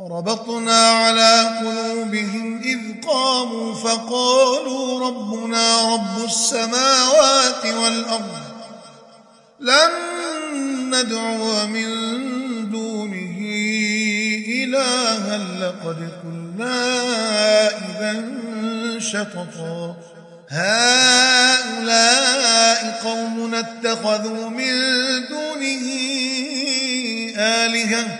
وربطنا على قلوبهم إذ قاموا فقالوا ربنا رب السماوات والأرض لن ندعو من دونه إلها لقد كنا إذا شططا. هؤلاء قوم اتخذوا من دونه آلهة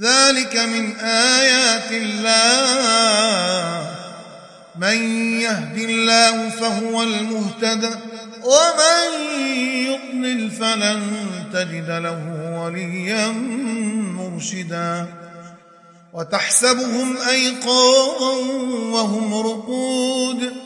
ذلك من آيات الله. من يهد الله فهو المهتدى ومن يضلل فلن تجد له وليا مرشدا. وتحسبهم أيقاظا وهم رقود.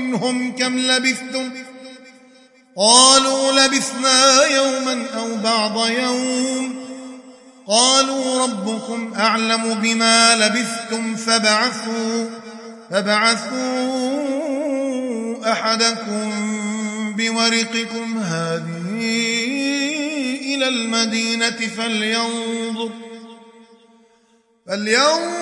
منهم كم لبثتم؟ قالوا لبثنا يوما أو بعض يوم. قالوا ربكم أعلم بما لبثتم فبعثوا فبعثوا أحدكم بورقكم هذه إلى المدينة فلينظر فلينظر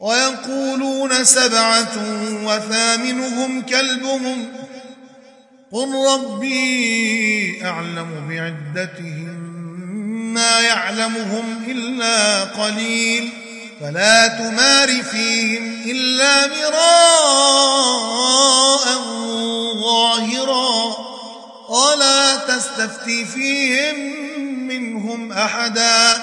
ويقولون سبعة وثامنهم كلبهم قل ربي أعلم بعدتهم ما يعلمهم إلا قليل فلا تمار فيهم إلا مراء ظاهرا ولا تستفتي فيهم منهم أحدا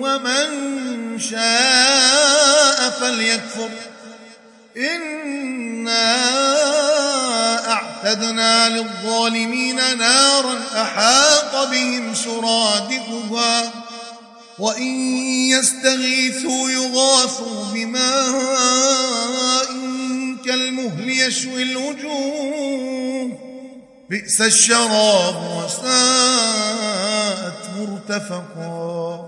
ومن شاء فليكفر. إنا أعتدنا للظالمين نارا أحاط بهم سرادقها وإن يستغيثوا يغاثوا بماء كالمهل يشوي الوجوه. بئس الشراب وساءت مرتفقا.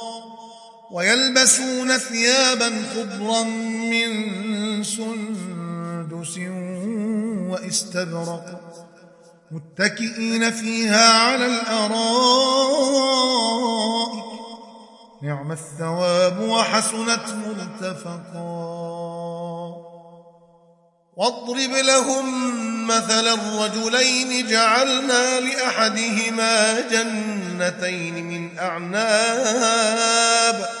ويلبسون ثيابا خضرا من سندس واستبرق متكئين فيها على الأرائك. نعم الثواب وحسنت مرتفقا. واضرب لهم مثل الرجلين جعلنا لأحدهما جنتين من أعناب.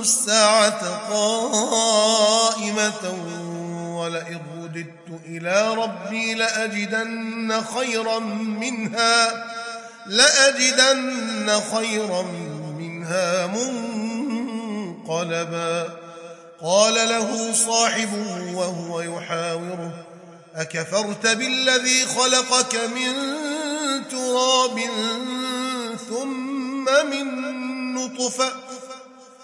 الساعة قائمة ولئن رددت إلى ربي لأجدن خيرا منها لأجدن خيرا منها منقلبا. قال له صاحبه وهو يحاوره أكفرت بالذي خلقك من تراب ثم من نطفة؟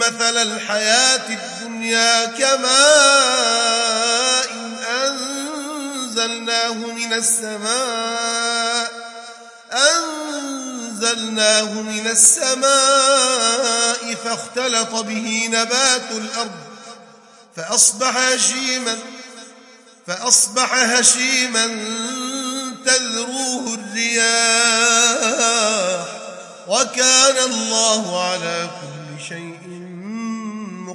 مثل الحياة الدنيا كماء أنزلناه من السماء أنزلناه من السماء فاختلط به نبات الأرض فأصبح هشيما فأصبح هشيما تذروه الرياح وكان الله على كل شيء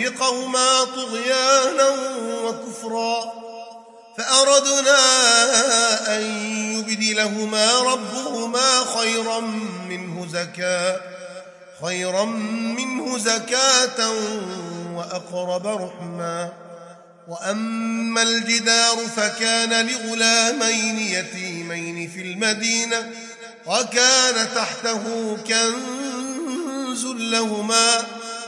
يرهقهما طغيانا وكفرا فأردنا أن يبدلهما ربهما خيرا منه زكاة خيرا منه زكاة وأقرب رحما. وأما الجدار فكان لغلامين يتيمين في المدينة وكان تحته كنز لهما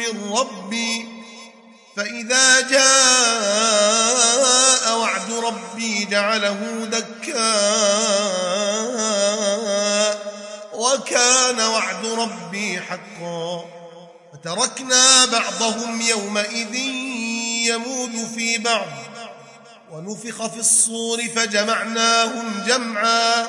من ربي فإذا جاء وعد ربي جعله دكاً وكان وعد ربي حقا. فتركنا بعضهم يومئذ يموج في بعض ونفخ في الصور فجمعناهم جمعا.